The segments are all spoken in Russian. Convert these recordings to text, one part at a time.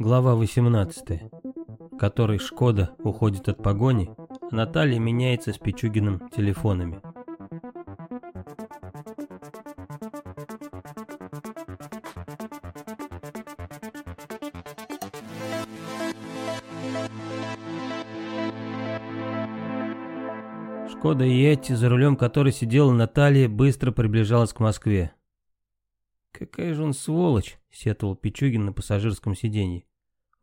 Глава 18, в которой Шкода уходит от погони, а Наталья меняется с Пичугиным телефонами. Шкода Йетти, за рулем которой сидела Наталья, быстро приближалась к Москве. «Какая же он сволочь!» — сетовал Пичугин на пассажирском сиденье.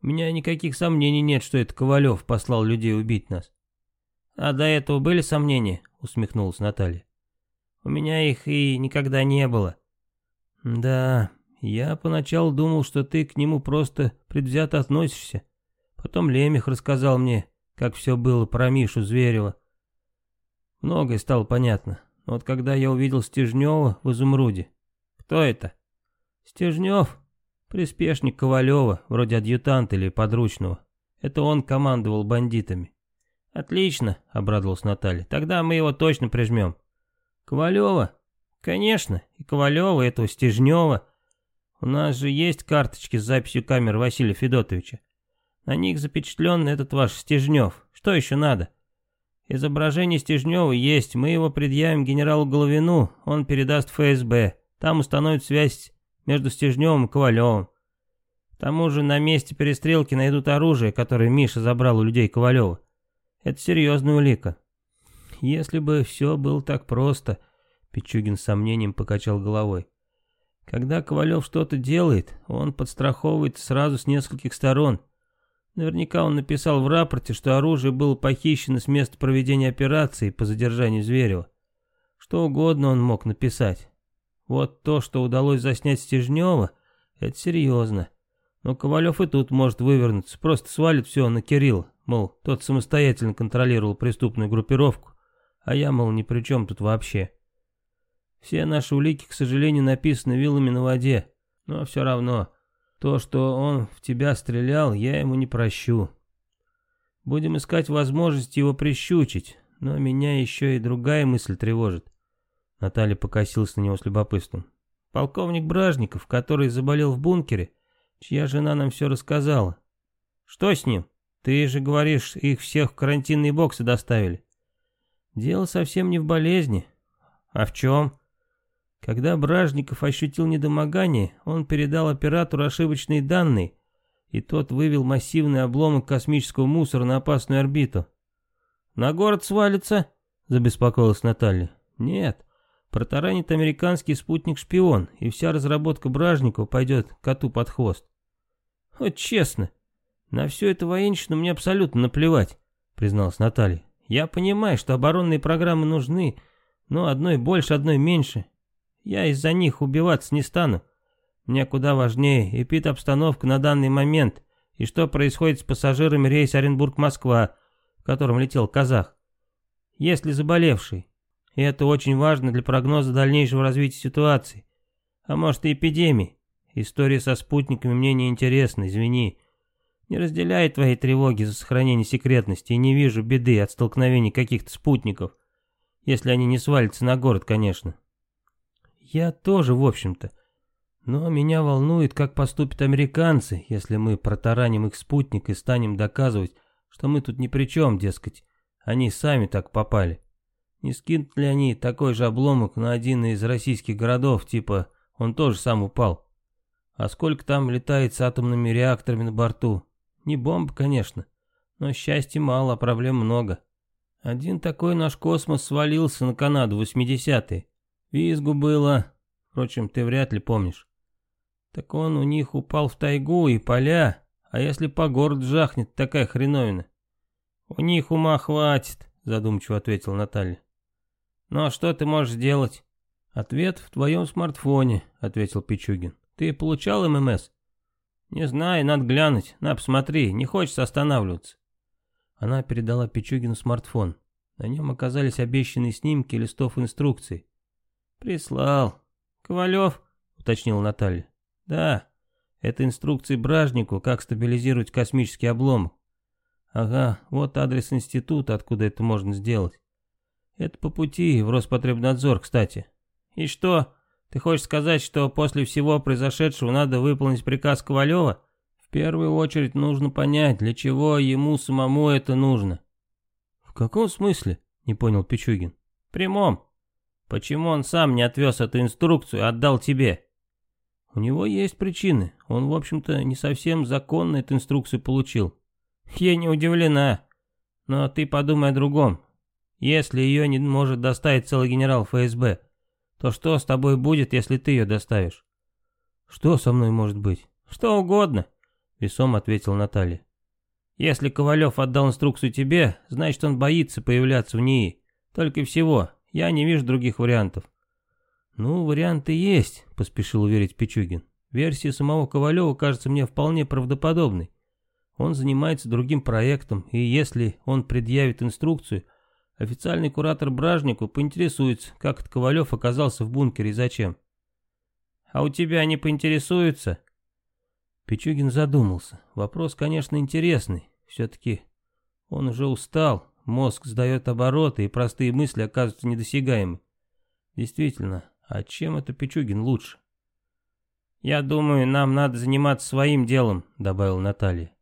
«У меня никаких сомнений нет, что это Ковалев послал людей убить нас». «А до этого были сомнения?» — усмехнулась Наталья. «У меня их и никогда не было». «Да, я поначалу думал, что ты к нему просто предвзято относишься. Потом Лемех рассказал мне, как все было про Мишу Зверева. Многое стало понятно. Но вот когда я увидел Стежнева в Изумруде. Кто это? Стежнев. Приспешник Ковалева, вроде адъютанта или подручного. Это он командовал бандитами. Отлично, обрадовалась Наталья. Тогда мы его точно прижмем. Ковалева? Конечно, и Ковалева, и этого Стежнева. У нас же есть карточки с записью камер Василия Федотовича. На них запечатлен этот ваш Стежнев. Что еще надо? Изображение Стежнева есть, мы его предъявим генералу Головину, он передаст ФСБ. Там установят связь между Стежневым и Ковалевым. К тому же на месте перестрелки найдут оружие, которое Миша забрал у людей Ковалева. Это серьезная улика. Если бы все было так просто, Пичугин с сомнением покачал головой. Когда Ковалев что-то делает, он подстраховывает сразу с нескольких сторон – Наверняка он написал в рапорте, что оружие было похищено с места проведения операции по задержанию Зверева. Что угодно он мог написать. Вот то, что удалось заснять Стежнева, это серьезно. Но Ковалев и тут может вывернуться, просто свалит все на Кирилла, мол, тот самостоятельно контролировал преступную группировку, а я, мол, ни при чем тут вообще. Все наши улики, к сожалению, написаны вилами на воде, но все равно... То, что он в тебя стрелял, я ему не прощу. Будем искать возможность его прищучить, но меня еще и другая мысль тревожит. Наталья покосилась на него с любопытством. Полковник Бражников, который заболел в бункере, чья жена нам все рассказала. Что с ним? Ты же говоришь, их всех в карантинные боксы доставили. Дело совсем не в болезни. А в чем? Когда Бражников ощутил недомогание, он передал оператору ошибочные данные, и тот вывел массивный обломок космического мусора на опасную орбиту. «На город свалится?» — забеспокоилась Наталья. «Нет, протаранит американский спутник-шпион, и вся разработка Бражникова пойдет коту под хвост». «Вот честно, на всю эту военщину мне абсолютно наплевать», — призналась Наталья. «Я понимаю, что оборонные программы нужны, но одной больше, одной меньше. Я из-за них убиваться не стану. Мне куда важнее эпид-обстановка на данный момент и что происходит с пассажирами рейса Оренбург-Москва, в котором летел казах. Есть ли заболевший? И это очень важно для прогноза дальнейшего развития ситуации. А может и эпидемии. История со спутниками мне не интересна, извини. Не разделяю твои тревоги за сохранение секретности и не вижу беды от столкновений каких-то спутников. Если они не свалятся на город, конечно. Я тоже, в общем-то. Но меня волнует, как поступят американцы, если мы протараним их спутник и станем доказывать, что мы тут ни при чем, дескать. Они сами так попали. Не скинут ли они такой же обломок на один из российских городов, типа он тоже сам упал? А сколько там летает с атомными реакторами на борту? Не бомба, конечно, но счастья мало, а проблем много. Один такой наш космос свалился на Канаду в 80-е. Визгу было. Впрочем, ты вряд ли помнишь. Так он у них упал в тайгу и поля, а если по городу жахнет такая хреновина? У них ума хватит, задумчиво ответил Наталья. Ну а что ты можешь сделать? Ответ в твоем смартфоне, ответил Пичугин. Ты получал ММС? Не знаю, надо глянуть. На, посмотри, не хочется останавливаться. Она передала Пичугину смартфон. На нем оказались обещанные снимки листов инструкций. «Прислал. Ковалев?» — уточнил Наталья. «Да, это инструкции Бражнику, как стабилизировать космический обломок. Ага, вот адрес института, откуда это можно сделать. Это по пути в Роспотребнадзор, кстати. И что, ты хочешь сказать, что после всего произошедшего надо выполнить приказ Ковалева? первую очередь нужно понять, для чего ему самому это нужно. В каком смысле? Не понял Пичугин. В прямом. Почему он сам не отвез эту инструкцию и отдал тебе? У него есть причины. Он, в общем-то, не совсем законно эту инструкцию получил. Я не удивлена. Но ты подумай о другом. Если ее не может доставить целый генерал ФСБ, то что с тобой будет, если ты ее доставишь? Что со мной может быть? Что угодно, весом ответил Наталья. Если Ковалев отдал инструкцию тебе, значит он боится появляться в ней. Только всего. Я не вижу других вариантов. Ну, варианты есть, поспешил уверить Пичугин. Версия самого Ковалева кажется мне вполне правдоподобной. Он занимается другим проектом, и если он предъявит инструкцию, официальный куратор Бражнику поинтересуется, как этот Ковалев оказался в бункере и зачем. «А у тебя не поинтересуются?» Пичугин задумался. Вопрос, конечно, интересный. Все-таки он уже устал, мозг сдает обороты, и простые мысли оказываются недосягаемы. Действительно, а чем это Пичугин лучше? «Я думаю, нам надо заниматься своим делом», — добавил Наталья.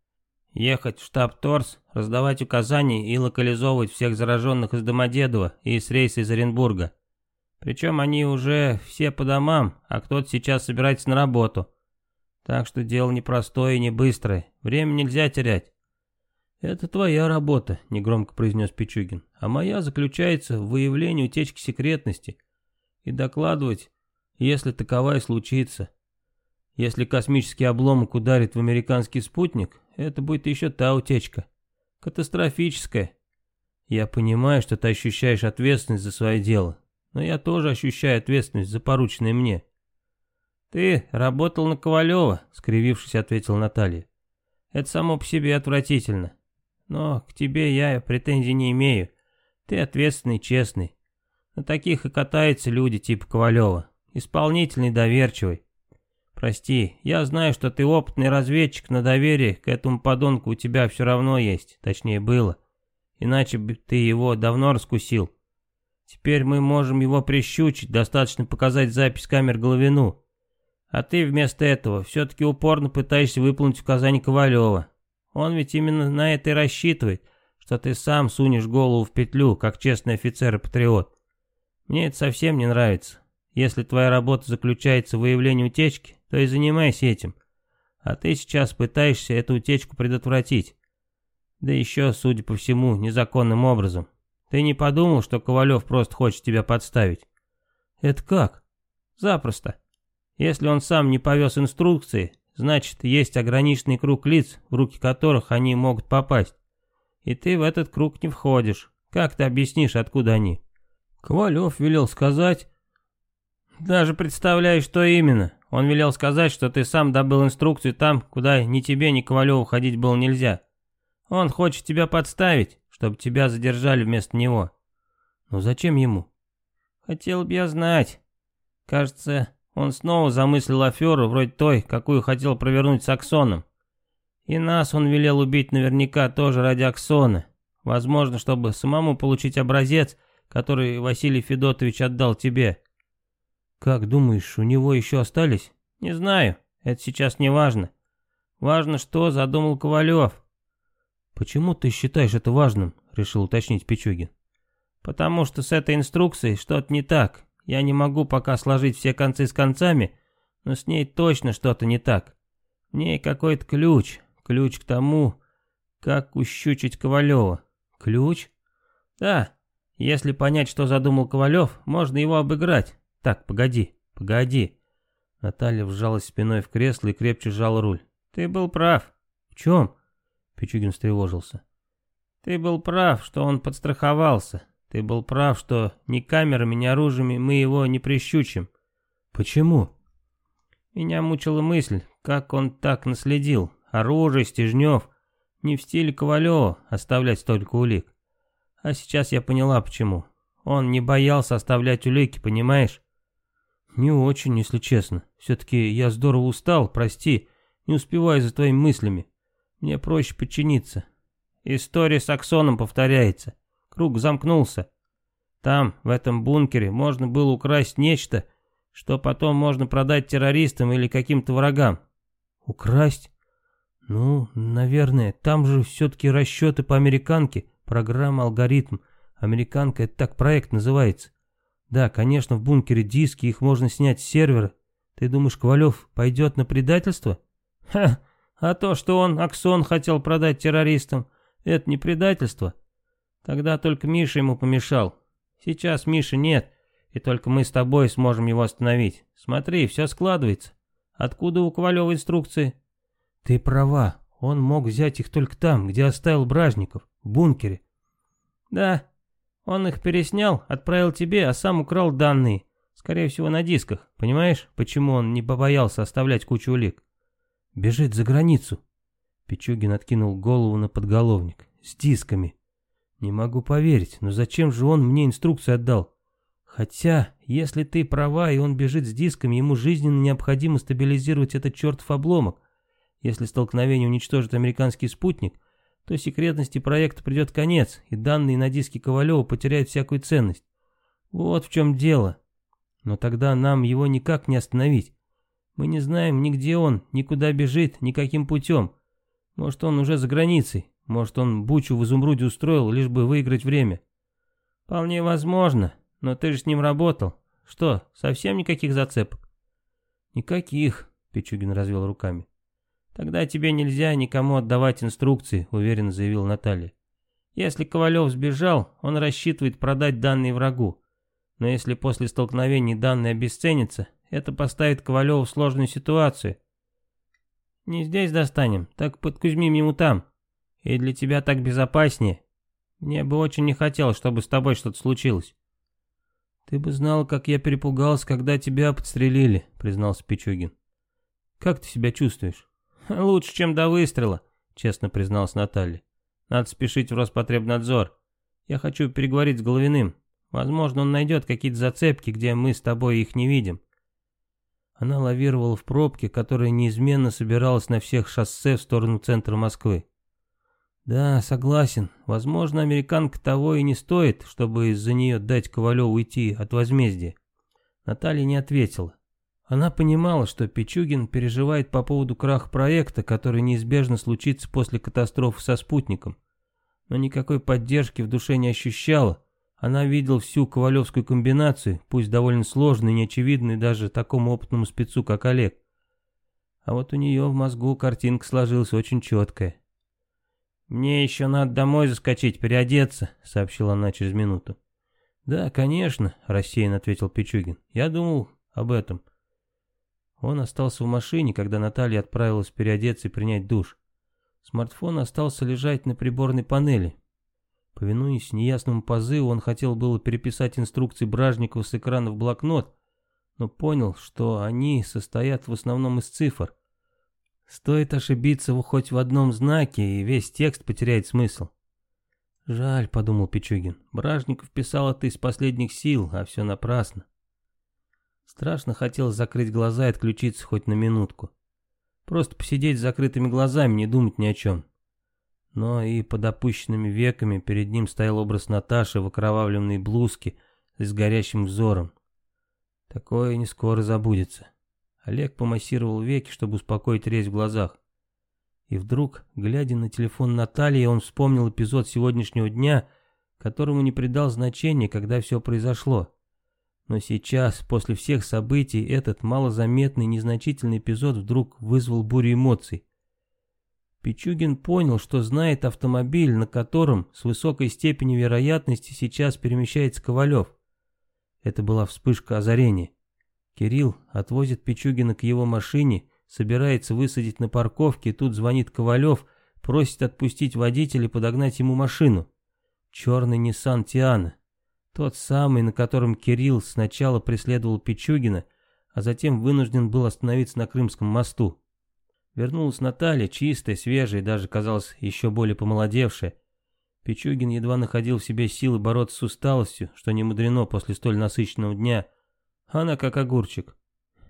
Ехать в штаб ТОРС, раздавать указания и локализовывать всех зараженных из Домодедова и с рейса из Оренбурга. Причем они уже все по домам, а кто-то сейчас собирается на работу. Так что дело непростое и не быстрое, время нельзя терять. «Это твоя работа», — негромко произнес Пичугин, «а моя заключается в выявлении утечки секретности и докладывать, если таковая случится. Если космический обломок ударит в американский спутник, это будет еще та утечка. Катастрофическая. Я понимаю, что ты ощущаешь ответственность за свое дело, но я тоже ощущаю ответственность за порученное мне. Ты работал на Ковалева, скривившись, ответил Наталья. Это само по себе отвратительно. Но к тебе я претензий не имею. Ты ответственный, честный. На таких и катаются люди типа Ковалева. Исполнительный, доверчивый. Прости, я знаю, что ты опытный разведчик, но доверие к этому подонку у тебя все равно есть, точнее было. Иначе бы ты его давно раскусил. Теперь мы можем его прищучить, достаточно показать запись камер Головину. А ты вместо этого все-таки упорно пытаешься выполнить указания Ковалева. Он ведь именно на это и рассчитывает, что ты сам сунешь голову в петлю, как честный офицер и патриот. Мне это совсем не нравится. Если твоя работа заключается в выявлении утечки, то и занимайся этим. А ты сейчас пытаешься эту утечку предотвратить. Да еще, судя по всему, незаконным образом. Ты не подумал, что Ковалев просто хочет тебя подставить? Это как? Запросто. Если он сам не повез инструкции, значит, есть ограниченный круг лиц, в руки которых они могут попасть. И ты в этот круг не входишь. Как ты объяснишь, откуда они? Ковалев велел сказать, даже представляю, что именно. Он велел сказать, что ты сам добыл инструкцию там, куда ни тебе, ни Ковалеву ходить было нельзя. Он хочет тебя подставить, чтобы тебя задержали вместо него. Ну зачем ему? Хотел бы я знать. Кажется, он снова замыслил аферу, вроде той, какую хотел провернуть с Аксоном. И нас он велел убить наверняка тоже ради Аксона. Возможно, чтобы самому получить образец, который Василий Федотович отдал тебе. «Как думаешь, у него еще остались?» «Не знаю, это сейчас не важно. Важно, что задумал Ковалев». «Почему ты считаешь это важным?» — решил уточнить Пичугин. «Потому что с этой инструкцией что-то не так. Я не могу пока сложить все концы с концами, но с ней точно что-то не так. В ней какой-то ключ, ключ к тому, как ущучить Ковалева. Ключ? Да, если понять, что задумал Ковалев, можно его обыграть. «Так, погоди, погоди». Наталья вжалась спиной в кресло и крепче сжала руль. «Ты был прав». «В чем?» Пичугин встревожился. «Ты был прав, что он подстраховался. Ты был прав, что ни камерами, ни оружием мы его не прищучим». «Почему?» Меня мучила мысль, как он так наследил. Оружие, Стежнев. Не в стиле Ковалева оставлять столько улик. А сейчас я поняла, почему. Он не боялся оставлять улики, понимаешь? «Не очень, если честно. Все-таки я здорово устал, прости. Не успеваю за твоими мыслями. Мне проще подчиниться. История с Аксоном повторяется. Круг замкнулся. Там, в этом бункере, можно было украсть нечто, что потом можно продать террористам или каким-то врагам. Украсть? Ну, наверное, там же все-таки расчеты по американке, программа, алгоритм. Американка, это так проект называется. Да, конечно, в бункере диски, их можно снять с сервера. Ты думаешь, Ковалев пойдет на предательство? Ха, а то, что он Аксон хотел продать террористам, это не предательство. Тогда только Миша ему помешал. Сейчас Миши нет, и только мы с тобой сможем его остановить. Смотри, все складывается. Откуда у Ковалева инструкции? Ты права, он мог взять их только там, где оставил Бражников, в бункере. Да, он их переснял, отправил тебе, а сам украл данные. Скорее всего, на дисках. Понимаешь, почему он не побоялся оставлять кучу улик? Бежит за границу. Пичугин откинул голову на подголовник. С дисками. Не могу поверить, но зачем же он мне инструкцию отдал? Хотя, если ты права, и он бежит с дисками, ему жизненно необходимо стабилизировать этот чертов обломок. Если столкновение уничтожит американский спутник, то секретности проекта придет конец, и данные на диске Ковалева потеряют всякую ценность. Вот в чем дело. Но тогда нам его никак не остановить. Мы не знаем ни где он, ни куда бежит, ни каким путем. Может, он уже за границей. Может, он бучу в изумруде устроил, лишь бы выиграть время. Вполне возможно, но ты же с ним работал. Что, совсем никаких зацепок? Никаких, Пичугин развел руками. Тогда тебе нельзя никому отдавать инструкции, уверенно заявил Наталья. Если Ковалев сбежал, он рассчитывает продать данные врагу. Но если после столкновений данные обесценятся, это поставит Ковалеву в сложную ситуацию. Не здесь достанем, так под Кузьмим ему там. И для тебя так безопаснее. Мне бы очень не хотелось, чтобы с тобой что-то случилось. Ты бы знал, как я перепугался, когда тебя подстрелили, признался Пичугин. Как ты себя чувствуешь? Лучше, чем до выстрела, честно призналась Наталья. Надо спешить в Роспотребнадзор. Я хочу переговорить с Головиным. Возможно, он найдет какие-то зацепки, где мы с тобой их не видим. Она лавировала в пробке, которая неизменно собиралась на всех шоссе в сторону центра Москвы. Да, согласен. Возможно, американка того и не стоит, чтобы из-за нее дать Ковалеву уйти от возмездия. Наталья не ответила. Она понимала, что Пичугин переживает по поводу краха проекта, который неизбежно случится после катастрофы со спутником. Но никакой поддержки в душе не ощущала, она видела всю ковалевскую комбинацию, пусть довольно сложную и неочевидную даже такому опытному спецу, как Олег. А вот у нее в мозгу картинка сложилась очень четкая. «Мне еще надо домой заскочить, переодеться», — сообщила она через минуту. «Да, конечно», — рассеянно ответил Пичугин. «Я думал об этом». Он остался в машине, когда Наталья отправилась переодеться и принять душ. Смартфон остался лежать на приборной панели. Повинуясь неясному позыву, он хотел было переписать инструкции Бражникова с экрана в блокнот, но понял, что они состоят в основном из цифр. Стоит ошибиться хоть в одном знаке, и весь текст потеряет смысл. «Жаль», — подумал Пичугин, — «Бражников писал это из последних сил, а все напрасно». Страшно хотелось закрыть глаза и отключиться хоть на минутку. Просто посидеть с закрытыми глазами, не думать ни о чем но и под опущенными веками перед ним стоял образ Наташи в окровавленной блузке с горящим взором. Такое не скоро забудется. Олег помассировал веки, чтобы успокоить резь в глазах. И вдруг, глядя на телефон Натальи, он вспомнил эпизод сегодняшнего дня, которому не придал значения, когда все произошло. Но сейчас, после всех событий, этот малозаметный, незначительный эпизод вдруг вызвал бурю эмоций. Пичугин понял, что знает автомобиль, на котором с высокой степенью вероятности сейчас перемещается Ковалев. Это была вспышка озарения. Кирилл отвозит Пичугина к его машине, собирается высадить на парковке, тут звонит Ковалев, просит отпустить водителя подогнать ему машину. Черный Nissan Тиана. Тот самый, на котором Кирилл сначала преследовал Пичугина, а затем вынужден был остановиться на Крымском мосту. Вернулась Наталья, чистая, свежая и даже, казалось, еще более помолодевшая. Пичугин едва находил в себе силы бороться с усталостью, что не мудрено после столь насыщенного дня. Она как огурчик.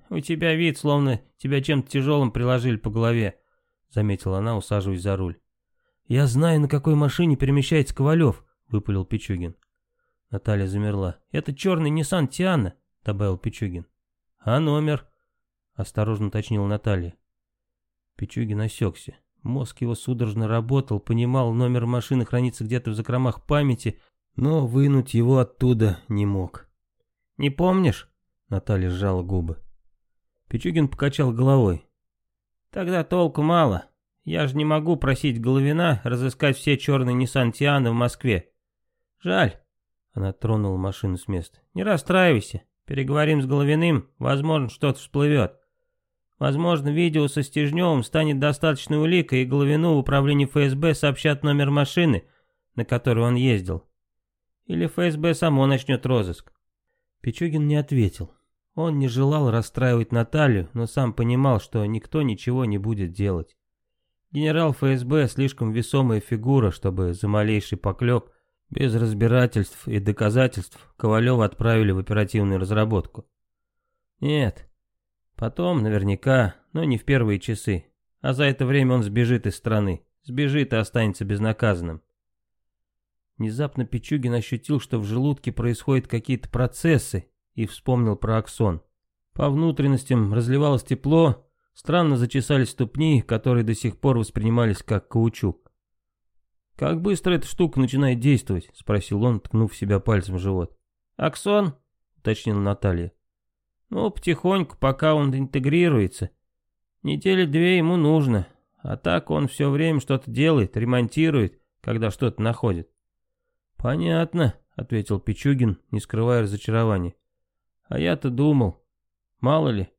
«У тебя вид, словно тебя чем-то тяжелым приложили по голове», — заметила она, усаживаясь за руль. «Я знаю, на какой машине перемещается Ковалев», — выпалил Пичугин. Наталья замерла. «Это черный Ниссан Тиана», — добавил Пичугин. «А номер?» — осторожно уточнила Наталья. Пичугин осекся. Мозг его судорожно работал, понимал, номер машины хранится где-то в закромах памяти, но вынуть его оттуда не мог. «Не помнишь?» — Наталья сжала губы. Пичугин покачал головой. «Тогда толку мало. Я же не могу просить Головина разыскать все черные Ниссан Тианы в Москве. Жаль». Она тронула машину с места. «Не расстраивайся. Переговорим с Головиным, возможно, что-то всплывет. Возможно, видео со Стежневым станет достаточной уликой, и Головину в управлении ФСБ сообщат номер машины, на которой он ездил. Или ФСБ само начнет розыск. Пичугин не ответил. Он не желал расстраивать Наталью, но сам понимал, что никто ничего не будет делать. Генерал ФСБ слишком весомая фигура, чтобы за малейший поклеп, без разбирательств и доказательств, Ковалева отправили в оперативную разработку. Нет, Потом, наверняка, но не в первые часы. А за это время он сбежит из страны. Сбежит и останется безнаказанным. Внезапно Пичугин ощутил, что в желудке происходят какие-то процессы, и вспомнил про аксон. По внутренностям разливалось тепло, странно зачесались ступни, которые до сих пор воспринимались как каучук. «Как быстро эта штука начинает действовать?» — спросил он, ткнув себя пальцем в живот. «Аксон?» — уточнила Наталья. Ну, потихоньку, пока он интегрируется. Недели две ему нужно, а так он все время что-то делает, ремонтирует, когда что-то находит. Понятно, ответил Пичугин, не скрывая разочарования. А я-то думал, мало ли,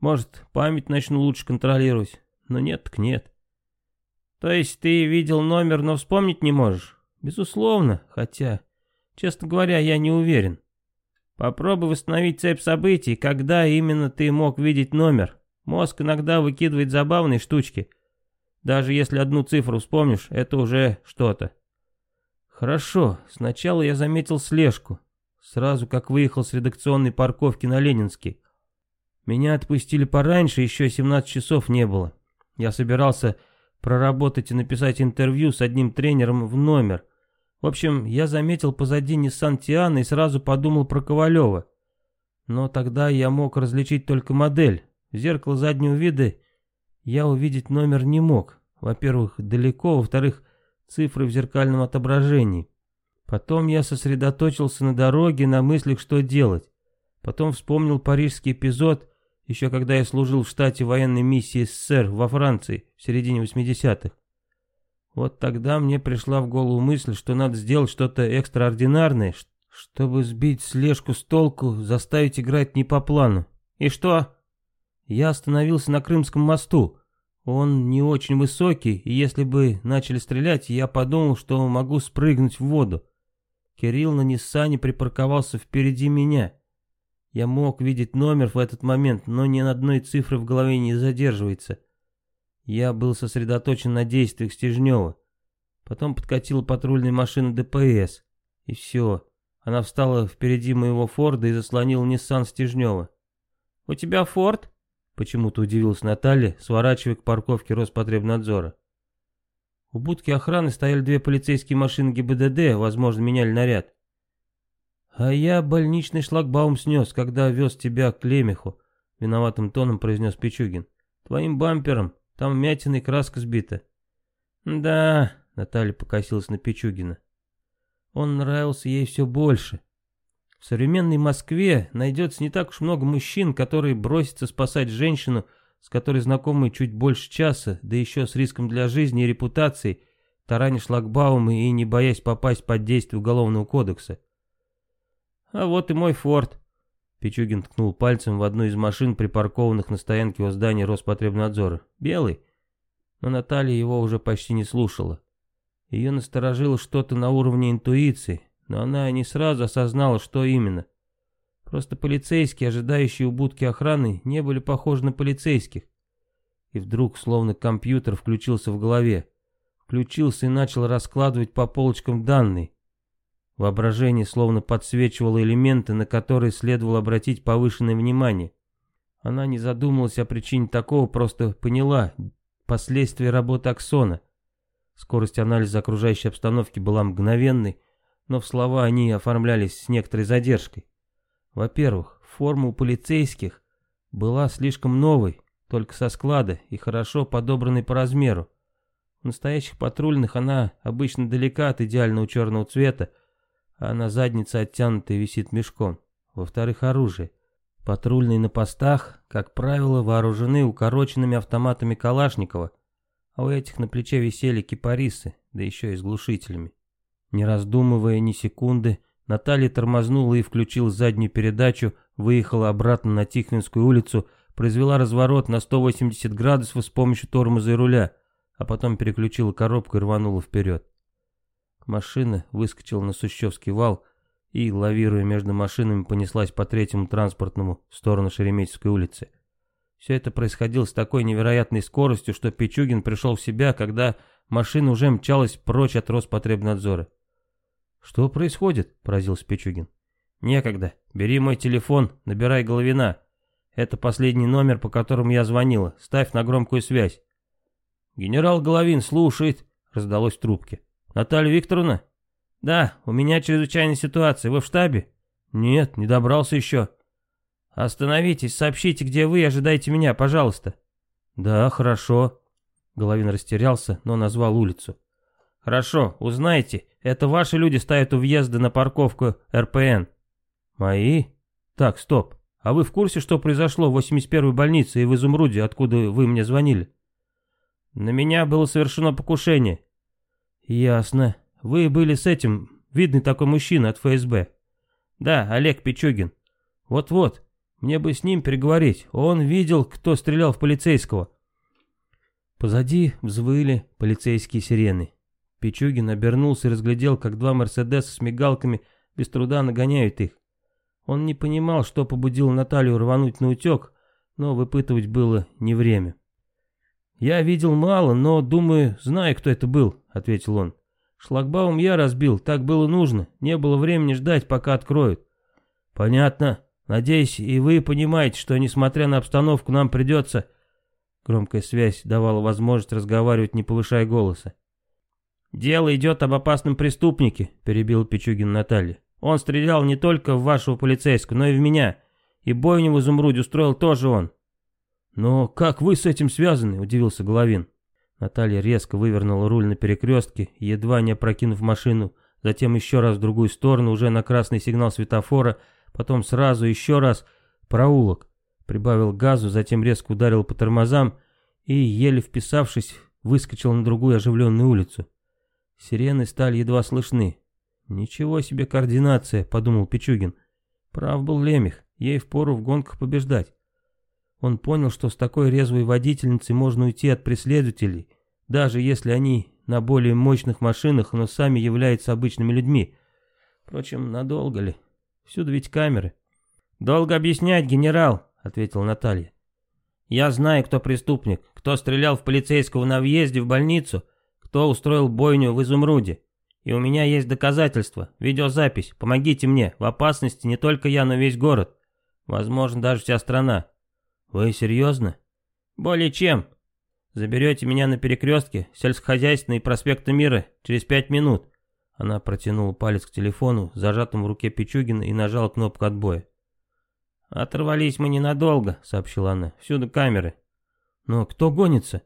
может, память начну лучше контролировать, но нет так нет. То есть ты видел номер, но вспомнить не можешь? Безусловно, хотя, честно говоря, я не уверен. Попробуй восстановить цепь событий, когда именно ты мог видеть номер. Мозг иногда выкидывает забавные штучки. Даже если одну цифру вспомнишь, это уже что-то. Хорошо, сначала я заметил слежку. Сразу как выехал с редакционной парковки на Ленинский. Меня отпустили пораньше, еще 17 часов не было. Я собирался проработать и написать интервью с одним тренером в номер. В общем, я заметил позади Ниссан Тиана и сразу подумал про Ковалева. Но тогда я мог различить только модель. В зеркало заднего вида я увидеть номер не мог. Во-первых, далеко, во-вторых, цифры в зеркальном отображении. Потом я сосредоточился на дороге, на мыслях, что делать. Потом вспомнил парижский эпизод, еще когда я служил в штате военной миссии СССР во Франции в середине 80-х. Вот тогда мне пришла в голову мысль, что надо сделать что-то экстраординарное, чтобы сбить слежку с толку, заставить играть не по плану. И что? Я остановился на Крымском мосту. Он не очень высокий, и если бы начали стрелять, я подумал, что могу спрыгнуть в воду. Кирилл на Ниссане припарковался впереди меня. Я мог видеть номер в этот момент, но ни одной цифры в голове не задерживается. Я был сосредоточен на действиях Стежнева. Потом подкатила патрульная машина ДПС. И все. Она встала впереди моего Форда и заслонила Ниссан Стежнева. «У тебя Форд?» Почему-то удивилась Наталья, сворачивая к парковке Роспотребнадзора. У будки охраны стояли две полицейские машины ГИБДД, возможно, меняли наряд. «А я больничный шлагбаум снес, когда вез тебя к Лемеху», — виноватым тоном произнес Пичугин. «Твоим бампером там вмятина и краска сбита. Да, Наталья покосилась на Пичугина. Он нравился ей все больше. В современной Москве найдется не так уж много мужчин, которые бросятся спасать женщину, с которой знакомы чуть больше часа, да еще с риском для жизни и репутации, тараня шлагбаумы и не боясь попасть под действие Уголовного кодекса. А вот и мой форт. Пичугин ткнул пальцем в одну из машин, припаркованных на стоянке у здания Роспотребнадзора. «Белый?» Но Наталья его уже почти не слушала. Ее насторожило что-то на уровне интуиции, но она не сразу осознала, что именно. Просто полицейские, ожидающие у будки охраны, не были похожи на полицейских. И вдруг, словно компьютер, включился в голове. Включился и начал раскладывать по полочкам данные. Воображение словно подсвечивало элементы, на которые следовало обратить повышенное внимание. Она не задумалась о причине такого, просто поняла последствия работы аксона. Скорость анализа окружающей обстановки была мгновенной, но в слова они оформлялись с некоторой задержкой. Во-первых, форма у полицейских была слишком новой, только со склада и хорошо подобранной по размеру. У настоящих патрульных она обычно далека от идеального черного цвета, а на заднице оттянутая висит мешком. Во-вторых, оружие. Патрульные на постах, как правило, вооружены укороченными автоматами Калашникова, а у этих на плече висели кипарисы, да еще и с глушителями. Не раздумывая ни секунды, Наталья тормознула и включила заднюю передачу, выехала обратно на Тихвинскую улицу, произвела разворот на 180 градусов с помощью тормоза и руля, а потом переключила коробку и рванула вперед. Машина выскочила на Сущевский вал и, лавируя между машинами, понеслась по третьему транспортному в сторону Шереметьевской улицы. Все это происходило с такой невероятной скоростью, что Пичугин пришел в себя, когда машина уже мчалась прочь от Роспотребнадзора. «Что происходит?» – поразился Пичугин. «Некогда. Бери мой телефон, набирай Головина. Это последний номер, по которому я звонила. Ставь на громкую связь». «Генерал Головин слушает», — раздалось в трубке. «Наталья Викторовна?» «Да, у меня чрезвычайная ситуация. Вы в штабе?» «Нет, не добрался еще». «Остановитесь, сообщите, где вы, ожидайте меня, пожалуйста». «Да, хорошо». Головин растерялся, но назвал улицу. «Хорошо, узнайте, это ваши люди ставят у въезда на парковку РПН». «Мои? Так, стоп. А вы в курсе, что произошло в 81-й больнице и в Изумруде, откуда вы мне звонили?» «На меня было совершено покушение». «Ясно. Вы были с этим, видный такой мужчина от ФСБ». «Да, Олег Пичугин. Вот-вот, мне бы с ним переговорить. Он видел, кто стрелял в полицейского». Позади взвыли полицейские сирены. Пичугин обернулся и разглядел, как два Мерседеса с мигалками без труда нагоняют их. Он не понимал, что побудило Наталью рвануть на утек, но выпытывать было не время. «Я видел мало, но, думаю, знаю, кто это был», — ответил он. «Шлагбаум я разбил, так было нужно, не было времени ждать, пока откроют». «Понятно. Надеюсь, и вы понимаете, что, несмотря на обстановку, нам придется...» Громкая связь давала возможность разговаривать, не повышая голоса. «Дело идет об опасном преступнике», — перебил Пичугин Наталья. «Он стрелял не только в вашего полицейского, но и в меня. И бойню в изумруде устроил тоже он». «Но как вы с этим связаны?» — удивился Головин. Наталья резко вывернула руль на перекрестке, едва не опрокинув машину, затем еще раз в другую сторону, уже на красный сигнал светофора, потом сразу еще раз проулок. Прибавил газу, затем резко ударил по тормозам и, еле вписавшись, выскочил на другую оживленную улицу. Сирены стали едва слышны. «Ничего себе координация», — подумал Пичугин. Прав был Лемех, ей впору в гонках побеждать. Он понял, что с такой резвой водительницей можно уйти от преследователей, даже если они на более мощных машинах, но сами являются обычными людьми. Впрочем, надолго ли? Всюду ведь камеры. «Долго объяснять, генерал», — ответил Наталья. «Я знаю, кто преступник, кто стрелял в полицейского на въезде в больницу, кто устроил бойню в Изумруде. И у меня есть доказательства, видеозапись. Помогите мне, в опасности не только я, но весь город. Возможно, даже вся страна. Вы серьезно? Более чем. Заберете меня на перекрестке сельскохозяйственной проспекта Мира через пять минут. Она протянула палец к телефону, зажатому в руке Пичугина, и нажала кнопку отбоя. «Оторвались мы ненадолго», — сообщила она. «Всюду камеры». «Но кто гонится?»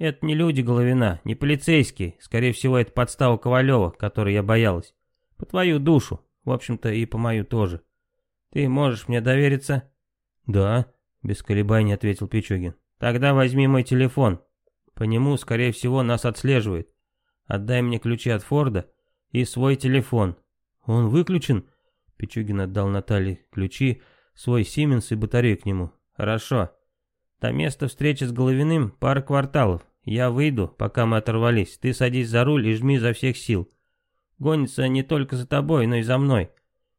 Это не люди Головина, не полицейские. Скорее всего, это подстава Ковалева, которой я боялась. По твою душу. В общем-то, и по мою тоже. Ты можешь мне довериться? Да, без колебаний ответил Пичугин. Тогда возьми мой телефон. По нему, скорее всего, нас отслеживают. Отдай мне ключи от Форда и свой телефон. Он выключен? Пичугин отдал Наталье ключи, свой Сименс и батарею к нему. Хорошо. До места встречи с Головиным пара кварталов. Я выйду, пока мы оторвались. Ты садись за руль и жми за всех сил. Гонится не только за тобой, но и за мной.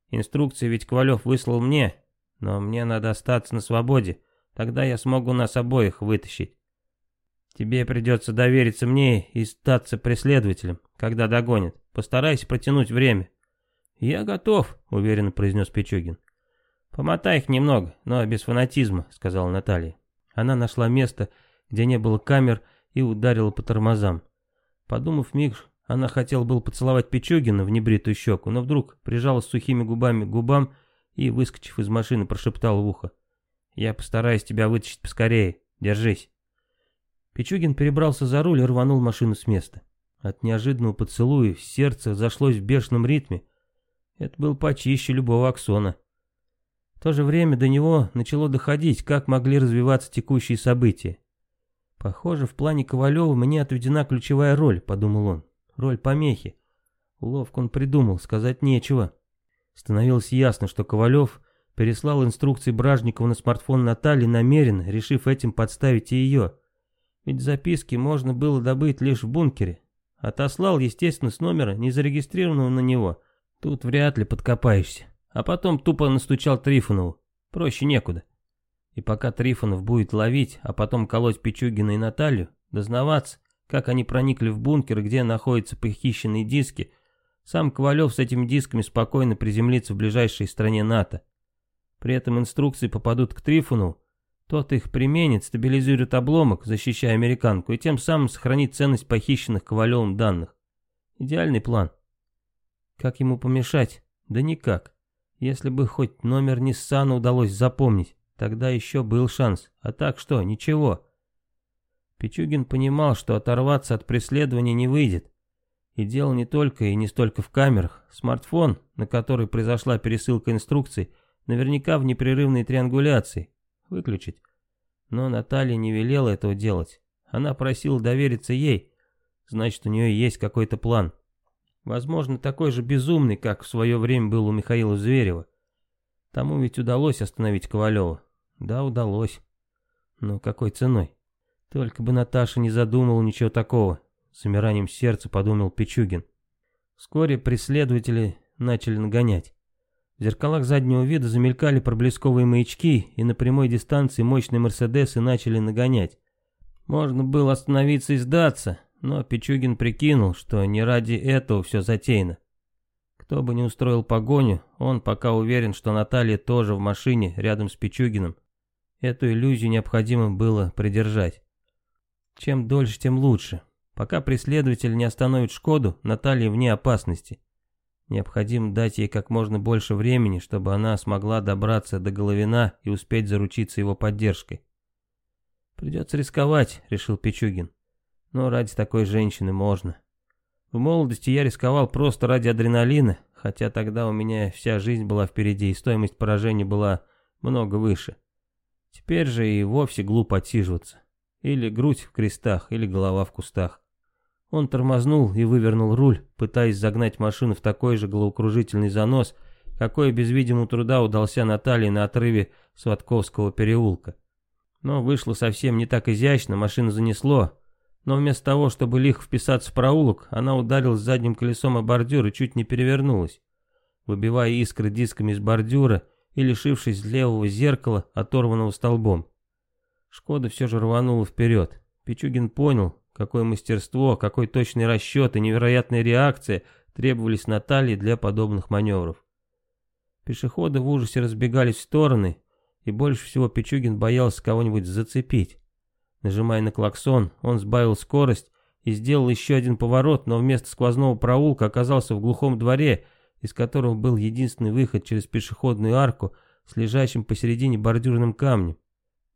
Инструкции ведь Ковалев выслал мне, но мне надо остаться на свободе. Тогда я смогу нас обоих вытащить. Тебе придется довериться мне и статься преследователем, когда догонят. Постарайся протянуть время. Я готов, уверенно произнес Пичугин. Помотай их немного, но без фанатизма, сказала Наталья. Она нашла место, где не было камер, и ударила по тормозам. Подумав миг, она хотела был поцеловать Пичугина в небритую щеку, но вдруг прижалась сухими губами к губам и, выскочив из машины, прошептала в ухо. «Я постараюсь тебя вытащить поскорее. Держись». Пичугин перебрался за руль и рванул машину с места. От неожиданного поцелуя сердце зашлось в бешеном ритме. Это был почище любого аксона. В то же время до него начало доходить, как могли развиваться текущие события. «Похоже, в плане Ковалева мне отведена ключевая роль», — подумал он. «Роль помехи. Ловко он придумал, сказать нечего». Становилось ясно, что Ковалев переслал инструкции Бражникова на смартфон Натальи намеренно, решив этим подставить и ее. Ведь записки можно было добыть лишь в бункере. Отослал, естественно, с номера, не зарегистрированного на него. Тут вряд ли подкопаешься. А потом тупо настучал Трифонову. Проще некуда. И пока Трифонов будет ловить, а потом колоть Пичугина и Наталью, дознаваться, как они проникли в бункер, где находятся похищенные диски, сам Ковалев с этими дисками спокойно приземлится в ближайшей стране НАТО. При этом инструкции попадут к Трифону, тот их применит, стабилизирует обломок, защищая американку, и тем самым сохранит ценность похищенных Ковалевым данных. Идеальный план. Как ему помешать? Да никак. Если бы хоть номер Ниссана удалось запомнить, тогда еще был шанс. А так что, ничего. Пичугин понимал, что оторваться от преследования не выйдет. И дело не только и не столько в камерах. Смартфон, на который произошла пересылка инструкций, наверняка в непрерывной триангуляции. Выключить. Но Наталья не велела этого делать. Она просила довериться ей. Значит, у нее есть какой-то план. Возможно, такой же безумный, как в свое время был у Михаила Зверева. Тому ведь удалось остановить Ковалева. Да, удалось. Но какой ценой? Только бы Наташа не задумала ничего такого. С умиранием сердца подумал Пичугин. Вскоре преследователи начали нагонять. В зеркалах заднего вида замелькали проблесковые маячки, и на прямой дистанции мощные Мерседесы начали нагонять. Можно было остановиться и сдаться, но Пичугин прикинул, что не ради этого все затеяно. Кто бы ни устроил погоню, он пока уверен, что Наталья тоже в машине рядом с Пичугиным. Эту иллюзию необходимо было придержать. Чем дольше, тем лучше. Пока преследователь не остановит Шкоду, Наталья вне опасности. Необходимо дать ей как можно больше времени, чтобы она смогла добраться до Головина и успеть заручиться его поддержкой. «Придется рисковать», — решил Пичугин. Но ради такой женщины можно. В молодости я рисковал просто ради адреналина, хотя тогда у меня вся жизнь была впереди, и стоимость поражения была много выше. Теперь же и вовсе глупо отсиживаться. Или грудь в крестах, или голова в кустах. Он тормознул и вывернул руль, пытаясь загнать машину в такой же головокружительный занос, какой без видимого труда удался Наталье на отрыве Сватковского переулка. Но вышло совсем не так изящно, машину занесло, но вместо того, чтобы лихо вписаться в проулок, она ударилась задним колесом о бордюр и чуть не перевернулась, выбивая искры дисками из бордюра и лишившись левого зеркала, оторванного столбом. Шкода все же рванула вперед. Пичугин понял, какое мастерство, какой точный расчет и невероятная реакция требовались Наталье для подобных маневров. Пешеходы в ужасе разбегались в стороны, и больше всего Пичугин боялся кого-нибудь зацепить. Нажимая на клаксон, он сбавил скорость и сделал еще один поворот, но вместо сквозного проулка оказался в глухом дворе, из которого был единственный выход через пешеходную арку с лежащим посередине бордюрным камнем.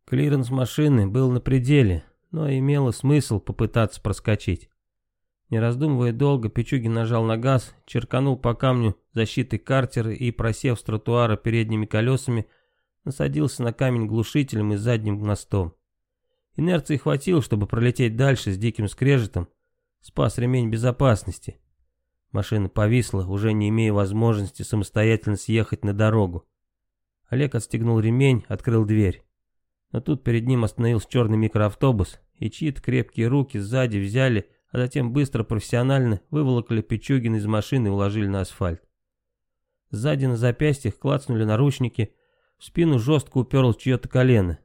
Клиренс машины был на пределе, но имело смысл попытаться проскочить. Не раздумывая долго, Пичугин нажал на газ, черканул по камню защитой картера и, просев с тротуара передними колесами, насадился на камень глушителем и задним мостом. Инерции хватило, чтобы пролететь дальше с диким скрежетом. Спас ремень безопасности. Машина повисла, уже не имея возможности самостоятельно съехать на дорогу. Олег отстегнул ремень, открыл дверь. Но тут перед ним остановился черный микроавтобус, и чьи-то крепкие руки сзади взяли, а затем быстро профессионально выволокли Пичугина из машины и уложили на асфальт. Сзади на запястьях клацнули наручники, в спину жестко уперлось чье-то колено.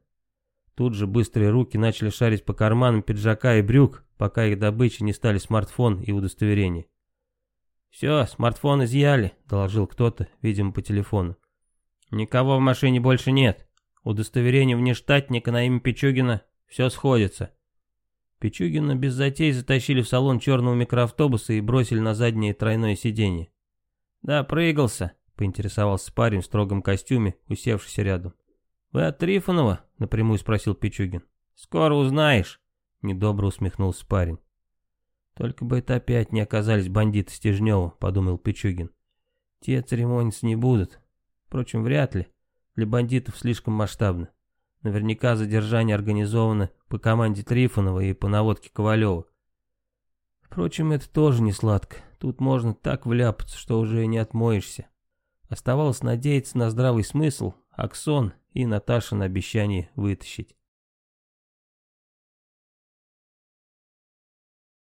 Тут же быстрые руки начали шарить по карманам пиджака и брюк, пока их добычей не стали смартфон и удостоверение. «Все, смартфон изъяли», — доложил кто-то, видимо, по телефону. «Никого в машине больше нет. Удостоверение внештатника на имя Пичугина, все сходится». Пичугина без затей затащили в салон черного микроавтобуса и бросили на заднее тройное сиденье. «Да, прыгался», — поинтересовался парень в строгом костюме, усевшийся рядом. «Вы от Трифонова?» — напрямую спросил Пичугин. «Скоро узнаешь», — Недобро усмехнулся парень. Только бы это опять не оказались бандиты Стежнева, подумал Пичугин. Те церемониться не будут. Впрочем, вряд ли. Для бандитов слишком масштабно. Наверняка задержание организовано по команде Трифонова и по наводке Ковалева. Впрочем, это тоже не сладко. Тут можно так вляпаться, что уже не отмоешься. Оставалось надеяться на здравый смысл, Аксон и Наташа на обещание вытащить.